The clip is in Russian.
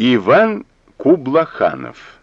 Иван Кублаханов.